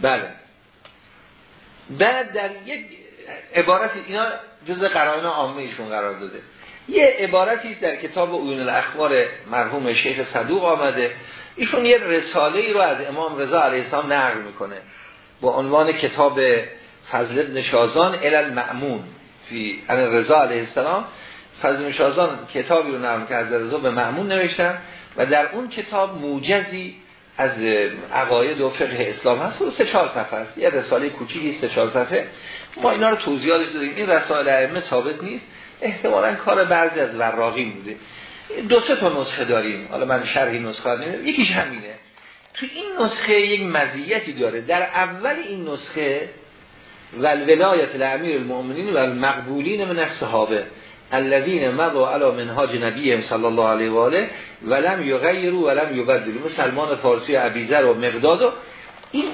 بله. بعد در یک عبارتی اینا جز قرائن عامه ایشون قرار داده. یه عبارتی در کتاب عیون الاخبار مرحوم شیخ صدوق آمده. ایشون یه رساله ای رو از امام رضا علیه السلام نقل می‌کنه. با عنوان کتاب فضل ابن شازان الال معمون فی رضا علیه السلام. فضل ابن شازان کتابی رو نقل که از رضا به معمون نوشتن و در اون کتاب موجزی از عقاید و فقه اسلام هست. و سه چهار صفحه است. یه رساله کوچیکی سه چهار صفحه. ما اینا رو توضیحاتش دادیم. این رسائل ائمه ثابت نیست. احتمالا کار بعضی از وراقی بوده. دو سه تا نسخه داریم. حالا من شرحی نسخه نمیم یکیش همینه. تو این نسخه یک مزیتی داره. در اول این نسخه ولولایت الامیر المؤمنین و المقبولین من الصحابه الذين مضوا على منهاج نبی صلی الله علیه و آله ولم یغیروا ولم یبدلوا. سلمان فارسی و ابیذر و مقداد و این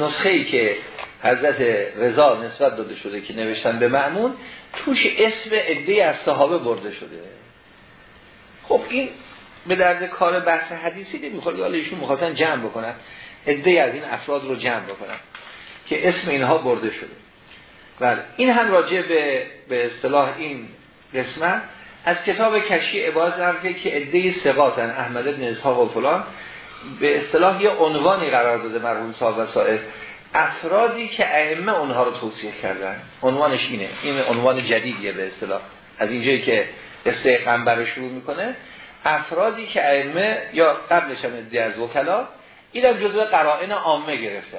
نسخه ای که حضرت رضا نسبت داده شده که نوشتن به معمون توش اسم عده از صحابه برده شده. خب این به درد کار بحث حدیثی نمی‌خواد حالا ایشون می‌خواستن جمع بکنن. عده از این افراد رو جمع بکنن که اسم اینها برده شده. بله این هم راجع به به اصطلاح این قسمت. از کتاب کشی عبارت نرفته که عده ثقاتن احمد ابن اسحاق و فلان به اصطلاح یه عنوانی قرار داده مرحوم صاحب وسائل. افرادی که ائمه اونها رو توصیح کردن عنوانش اینه. این عنوان جدیدیه به اصطلاح. از اینجایی که استقام رو شروع می‌کنه افرادی که ائمه یا قبلش هم ادعی از وکلا این هم جزء قرائن عامه گرفته.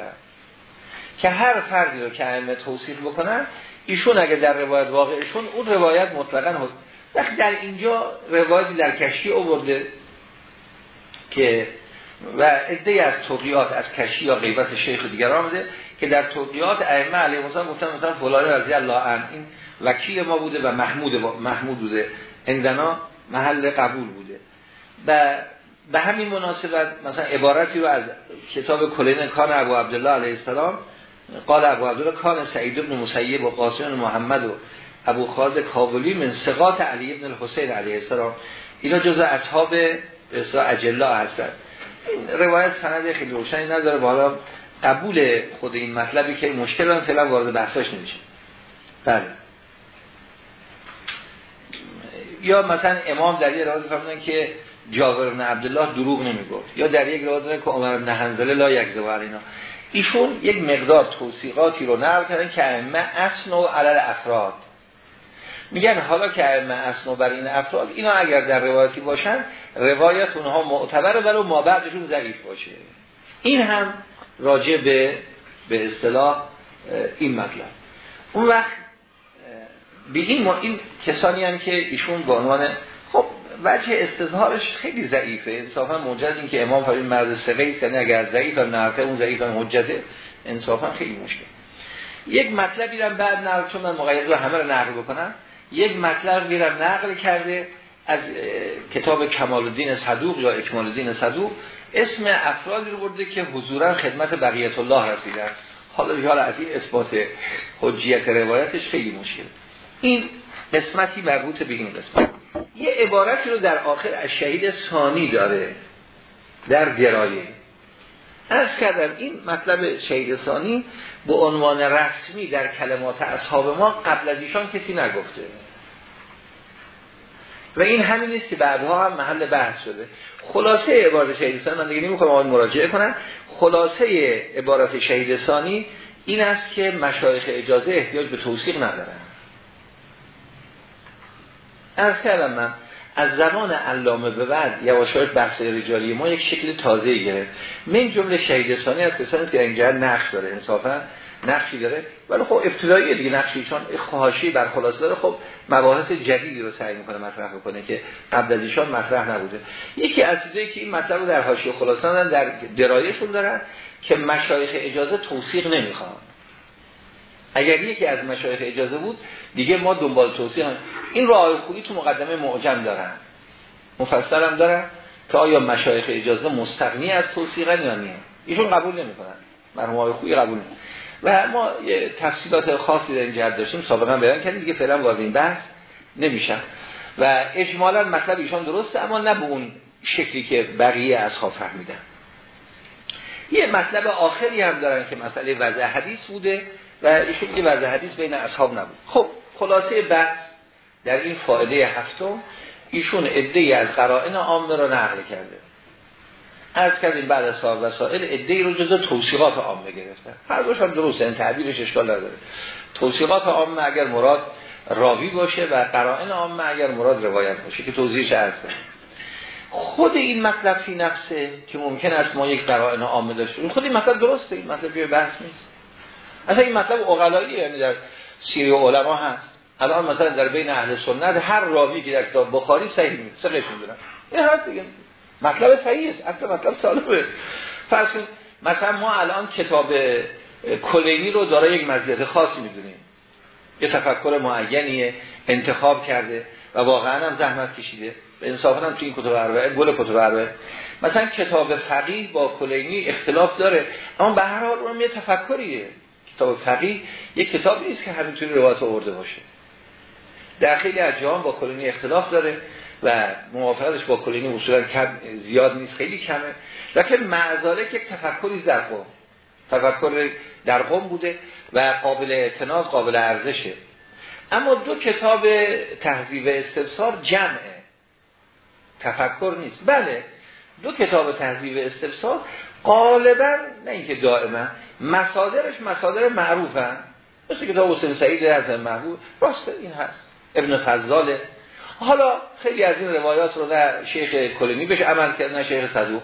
که هر فردی رو که ائمه توصیف بکنن ایشون اگه در روایت واقعشون اون روایت مطلقا هست وقتی در اینجا روایتی در کشی آورده که و عده از توقیات از کشی یا غیبت شیخ دیگر آمده که در توقیات ائمه علیه السلام گفتن مثلا فلان رضی الله عنه این وکیل ما بوده و محمود محمود بوده. اندنا محل قبول بوده. و به همین مناسبت مثلا عبارتی رو از کتاب کلین کان ابو عبدالله علیه السلام قال ابو عبدالله کان سعید بن مسیب و قاسم محمد و ابو خالد کابلی من سقاط علی ابن الحسین علیه السلام. اینا جز اصحاب به اجلا هستند. این روایت سند خیلی روشنی نداره. بالا قبول خود این مطلبی که مشکل هم فعلا وارد بحثاش نمیشه. بله. یا مثلا امام در یه روایت فرمودن که جابر بن عبدالله دروغ نمی‌گفت. یا در یک روایت که عمر بن حنظله لا یکذب اینا ایشون یک مقدار توصیقاتی رو نقل کردن که ائمه اسن و علل افراد میگن حالا که ائمه اسن و بر این افراد اینا اگر در روایتی باشن روایت اونها معتبره ولو ما بعدشون ضعیف باشه. این هم راجع به به اصطلاح این مطلب. اون وقت به این, این کسانی هم که ایشون به عنوان خب وجه استظهارش خیلی ضعیفه. انصافا موجز این که امام فرمود مرد سقی یعنی اگر ضعیف هم نرفته اون ضعیف هم حجته انصافا خیلی مشکل. یک مطلب دیدم بعد نقل چون من مقید رو همه رو نقل بکنم. یک مطلب دیدم نقل کرده از کتاب کمال الدین صدوق یا اکمال الدین صدوق. اسم افرادی رو برده که حضورا خدمت بقیت الله رسیدن. حالا حالا از این اثبات حجیت روایتش خیلی مشکل. این قسمتی مربوط به این قسمت. یه عبارتی رو در آخر از شهید ثانی داره در درایه از کردم این مطلب شهید ثانی به عنوان رسمی در کلمات اصحاب ما قبل از ایشان کسی نگفته. و این همین نیست که بعدها هم محل بحث شده. خلاصه عبارت شهید ثانی من دیگه نمی‌خوام آن مراجعه کنم. خلاصه عبارت شهید ثانی این است که مشایخ اجازه احتیاج به توصیق ندارن. از کردم من از زمان علامه به بعد یواشاش بحث رجالی ما یک شکل تازه گرفت. من جمله شهید ثانی از کسانی که اینجا نقش داره انصافا نقشی داره. ولی خب ابتدایی دیگه نقشی چون خواهشی بر خلاصه داره. خب مباحث جدیدی رو سعی می‌کنه مطرح بکنه که قبل از ایشان مطرح نبوده. یکی از چیزایی که این مطلب رو در حاشیه خلاصه در درایشون دارن که مشایخ اجازه توصیق نمی‌خوان. اگر یکی از مشایخ اجازه بود دیگه ما دنبال توصیح هم این راه خوبی تو مقدمه معجم دارن. مفصل هم دارن که آیا مشایخ اجازه مستقنی از توصیقن یا نه. ایشون قبول نمی‌کنن. مرحوم آقای خویی قبول نمی‌کنن و ما یه تفصیلات خاصی در این جهت داشتیم سابقا بیان کردیم. دیگه فعلا وارد این بحث نمیشن و اجمالا مطلب ایشان درسته اما نه به اون شکلی که بقیه اصحاب فهمیدن. یه مطلب آخری هم دارن که مسئله وضع حدیث بوده. و ایشون یه وضع حدیث بین اصحاب نبود. خب خلاصه بحث در این فایده هفتم ایشون ای از قرائن عامه رو نقل کرده. از کردیم بعد از صاحب وسائل ای رو جزا توصیقات عامه گرفتن هر دوش هم درسته این تعبیرش اشکال نداره. توصیقات عامه اگر مراد راوی باشه و قرائن عامه اگر مراد روایت باشه که توضیحش عرض خود این مطلب فی نفسه که ممکن است ما یک قرائن عامه داشته خود این مطلب درسته این مطلب بحث نیست. اصلا این مطلب اقلایی یعنی در سیری علما هست. الان مثلا در بین اهل سنت هر راوی که در کتاب بخاری صحیح نیست. سقش می‌دونن این هست دیگه. مطلب صحیح است. اصلا مطلب سالمه. فرض مثلا ما الان کتاب کلینی رو داره یک مزیت خاص می‌دونیم. یه تفکر معینیه انتخاب کرده و واقعا هم زحمت کشیده. انصافا هم توی این کتب اربعه گل کتب اربعه مثلا کتاب فقیه با کلینی اختلاف داره. اما به هر حال اونم یه تفکریه. کتاب فقیه یک کتاب نیست که همینطوری روایت آورده باشه. در خیلی از جهان با کلینی اختلاف داره و موافقتش با کلینی اصولا کم زیاد نیست خیلی کمه. لکن معذاره که تفکری در قوم تفکر در قوم بوده و قابل اعتناز قابل ارزشه. اما دو کتاب تهذیب استفسار جمعه. تفکر نیست. بله دو کتاب تهذیب استفسار غالبا نه اینکه دائما مصادرش مصادر معروفن مثل کتاب حسین سعید از محبوب راست این هست. ابن فضاله. حالا خیلی از این روایات رو نه شیخ کلینی بهش عمل کرد نه شیخ صدوق.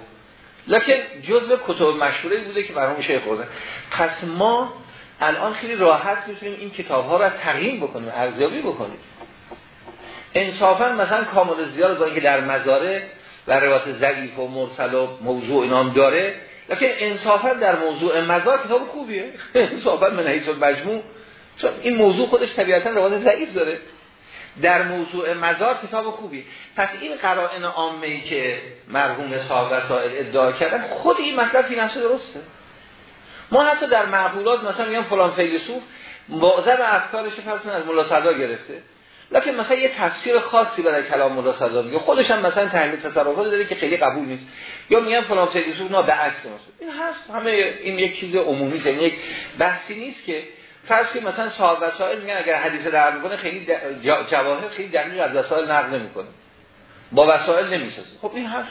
لکن جزء کتب مشهوره بوده که برام شیخ خورده. پس ما الان خیلی راحت می‌تونیم این کتاب ها رو تقییم بکنیم ارزیابی بکنیم. انصافا مثلا کامل زیاد با اینکه در مزاره و روایت ضعیف و مرسل و موضوع اینام داره لکن انصافا در موضوع مزار کتاب خوبیه. <laughs> انصافا من حیث مجموع. چون این موضوع خودش طبیعتا روایت ضعیف داره. در موضوع مزار کتاب خوبی پس این قرائن عامه ای که مرحوم صاحب وسائل ادعا کردن خود این مطلب نفسه درسته. ما حتی در معقولات مثلا میگم فلان فیلسوف معظم افکارش فرض از ملا صدا گرفته. لکن مثلا یه تفسیر خاصی برای کلام ملا صدا میگه. خودش هم مثلا تحلیل تصرفات داره که خیلی قبول نیست. یا میگن فلان فیلسوف نه به عکس این هست. همه این یک چیز عمومی یک بحثی نیست که فرض کنید مثلا صاحب وسائل میگن اگر حدیث در می‌کنه خیلی جواهر خیلی دقیق از وسائل نقل نمی‌کنه. با وسائل نمی‌سازه. خب این هست.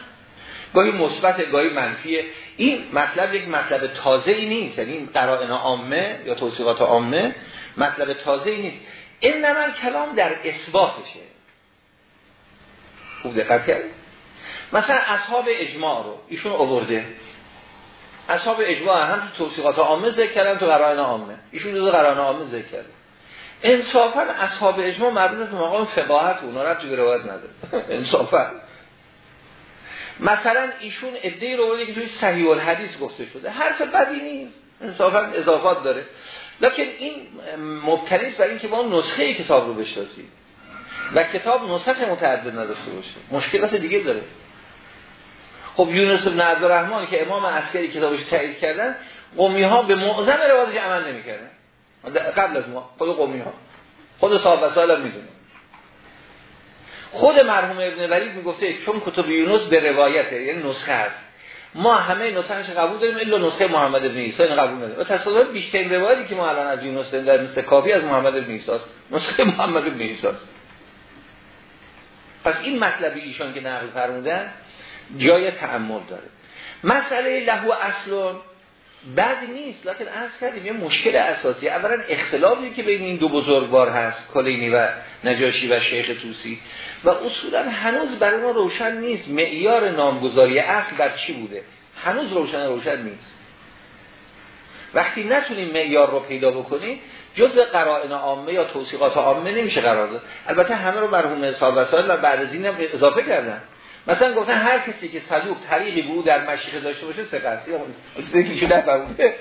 گاهی مثبت گاهی منفیه. این مطلب یک مطلب تازه ای نیست. یعنی این قرائن عامه یا توصیفات عامه مطلب تازه ای نیست. این نمال کلام در اثباتشه. خوب دقت کردید مثلا اصحاب اجماع رو ایشون آورده. اصحاب اجماع هم تو توصیقات عامه ذکر کردن تو قرائن عامه ایشون جزء قرائن عامه ذکر کرده انصافا اصحاب اجماع مربوط به مقام فقاهت اونا رفت به روایت نداره. <laughs> انصافا. مثلا ایشون ادعی رو که توی صحیح الحدیث گفته شده. حرف بدی نیست. انصافا اضافات داره. لکن این مبتنی است این که با نسخه کتاب رو بشناسید و کتاب نسخه متعدد نداشته باشه. مشکلات دیگه داره. خب یونس بن عبدالرحمن که امام عسکری کتابش تایید کردن قومی ها به معظم روایتش عمل نمی‌کردن. قبل از ما خود قومی ها خود صاحب وسائل هم می‌دونه خود مرحوم ابن ولید می‌گفته چون کتب یونس به روایته یعنی نسخه است ما همه نسخهش قبول داریم الا نسخه محمد بن عیسی قبول نداریم. و تصادف بیشترین روایتی که ما الان از یونس در مثل کافی از محمد بن عیسی نسخه محمد بن عیسی پس این مطلب ایشان که نقل فرمودن جای تعمل داره. مسئله لهو اصل بد نیست لکن از کردیم یه مشکل اساسی. اولا اختلافی که بین این دو بزرگوار هست کلینی و نجاشی و شیخ توسی. و اصولا هنوز برای ما روشن نیست معیار نامگذاری اصل بر چی بوده. هنوز روشن روشن نیست. وقتی نتونیم معیار رو پیدا بکنیم جز قرائن عامه یا توصیقات عامه نمیشه قرار داد. البته همه رو مرحوم حساب وسائل و بعد از این اضافه کردن. مثلا گفتن هر کسی که صدوق طریقی بود در مشیخه داشته باشه یکی نفرموده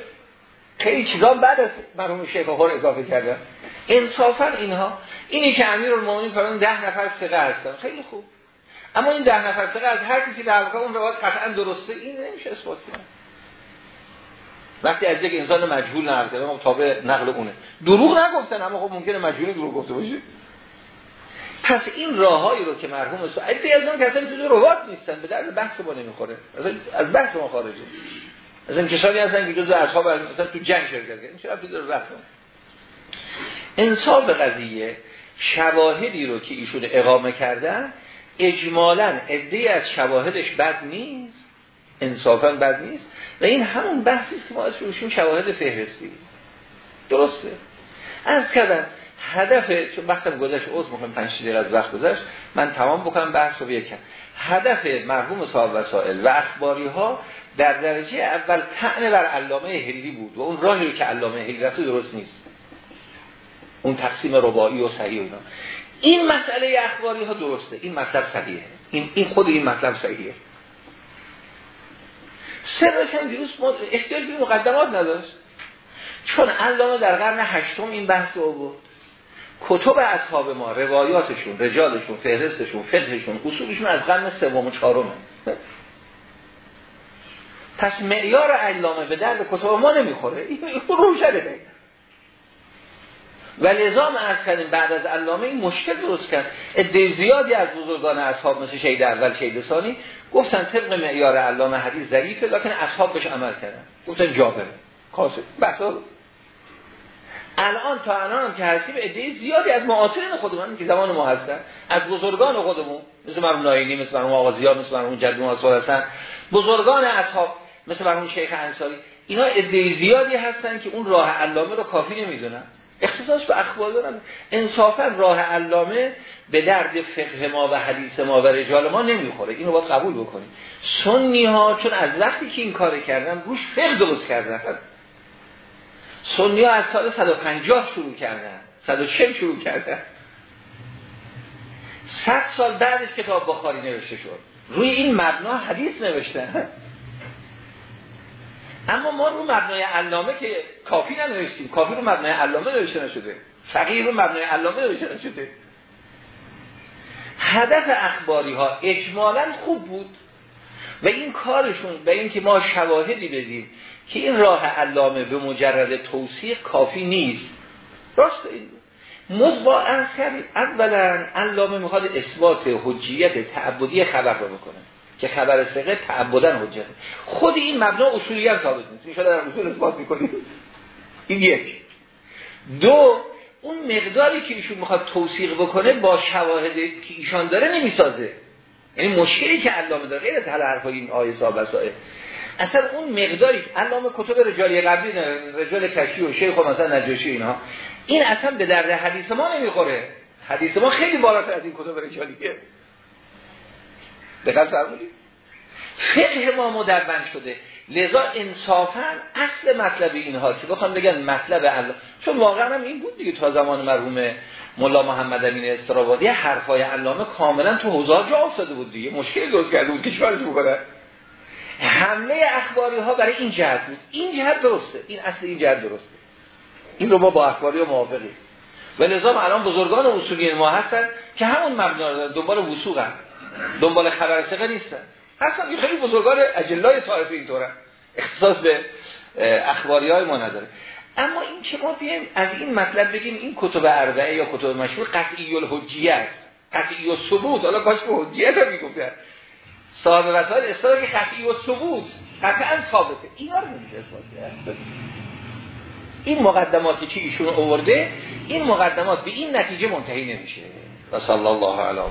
خیلی چیزا بعد از مرحوم شیخ اضافه کردن. انصافا اینها. اینی که امیر المومنین فرمان ده نفر سقه هستن خیلی خوب. اما این ده نفر سقه از هر کسی در واقع اون روایت قطعا درسته. این نمیشه اثبات کنه وقتی از یک انسان مجهول نقل کنه تابع نقل اونه. دروغ نگفتن اما خب ممکنه مجهول دروغ گفته باشه. پس این راههایی رو که مرحوم سعید از اون که اصلا تو روات نیستن به درد بحث ما نمی‌خوره. از بحث ما خارجه. مثلا کسانی هستن که جزء اصحاب مثلا تو جنگ شرکت کردن. این چرا داره رفت؟ انصاف قضیه شواهدی رو که ایشون اقامه کردن اجمالا عده از شواهدش بد نیست انصافا بد نیست و این همون بحثی که ما از شواهد فهرستی. درسته. از کردم هدف چون وقتم گذشت عوض پنج دقیقه از وقت گذشت من تمام بکنم بحث رو بیکم هدف مرحوم صاحب وسائل و اخباری ها در درجه اول تعنه بر علامه هریری بود و اون راهی که علامه هریری رفته درست نیست. اون تقسیم ربایی و صحیح اینا. این مسئله اخباری ها درسته. این مطلب صحیحه. این, این خود این مطلب صحیحه. سرش هم دیروز احتیاج به مقدمات نداشت. چون علامه در قرن هشتم این بحث رو بود کتب اصحاب ما روایاتشون رجالشون فهرستشون فقهشون اصولشون از قرن سوم و چهارمه. پس معیار علامه به درد کتب ما نمی‌خوره. این روشنه. و لزام از کردیم بعد از علامه این مشکل درست کرد. عده زیادی از بزرگان اصحاب مثل شهید اول شهید ثانی گفتن طبق معیار علامه حدیث ضعیفه لکن اصحاب بهش عمل کردن. گفتن جابر کاسه بحثا الان تا الان هم که هستیم عده زیادی از معاصرین خودمون که زمان ما هستن از بزرگان خودمون مثل مرحوم ناینی مثل مرحوم آقازیار مثل مرحوم جدی محمد هستن بزرگان اصحاب مثل مرحوم شیخ انصاری اینا عده زیادی هستن که اون راه علامه رو کافی نمی‌دونن. اختصاص به اخبار دارن انصافا راه علامه به درد فقه ما و حدیث ما و رجال ما نمی‌خوره. اینو باید قبول بکنیم. سنی ها چون از وقتی که این کار کردن روش فقه درست کردن. سنی ها از سال 150 شروع کردن. 140 شروع کردن. 100 سال بعدش کتاب بخاری نوشته شد. روی این مبنا حدیث نوشتن اما ما رو مبنای علامه که کافی ننوشتیم. کافی رو مبنای علامه نوشته نشده. فقیر رو مبنای علامه نوشته نشده. هدف اخباری ها اجمالا خوب بود و این کارشون به این که ما شواهدی بدیم که این راه علامه به مجرد توصیح کافی نیست. راست. این مضبا ارز کردیم اولا علامه می‌خواد اثبات حجیت تعبدی خبر رو بکنه که خبر سقه تعبدن حجت. خود این مبنا اصولی هم ثابت نیست. این در اصول اثبات می‌کنیم. این یک. دو اون مقداری که ایشون می‌خواد توصیق بکنه با شواهد که ایشان داره نمی‌سازه. یعنی مشکلی که علامه داره غیر از حرفای این آیه صاحب اصلا اون مقداری علامه کتب رجالی قبلی رجال کشی و شیخ و مثلا نجاشی اینها این اصلا به درد حدیث ما نمی‌خوره. حدیث ما خیلی بالاتر از این کتب رجالیه. دقت فرمودید؟ فقه ما مدون شده. لذا انصافا اصل مطلب اینها که بخوام بگن مطلب علامه چون واقعا هم این بود دیگه تا زمان مرحوم ملا محمد امین استرابادی حرفای علامه کاملا تو حوزه جا افتاده بود دیگه. مشکل درست کرده بود که چیکارش بکنه حمله اخباری ها برای این جهت بود. این جهت درسته. این اصل این جهت درسته. این رو ما با اخباری ها موافقیم. و لذا الان بزرگان اصولی ما هستن که همون مبنا رو دنبال وسوقن. دنبال خبر ثقه نیستن. اصلا خیلی بزرگان اجلای طایفه اینطورن اختصاص به اخباری های ما نداره. اما این که ما بیم از این مطلب بگیم این کتب اربعه یا کتب مشهور قطعی الحجیه است. قطعی ثبوت حالا کاش به حجیت هم می‌گفتن صاحب وسائل اصلا که قطعی ثبوت. قطعا ثابته. اینا رو نمیشه اثبات این مقدماتی که ایشون آورده این مقدمات به این نتیجه منتهی نمیشه. و صلی الله علیه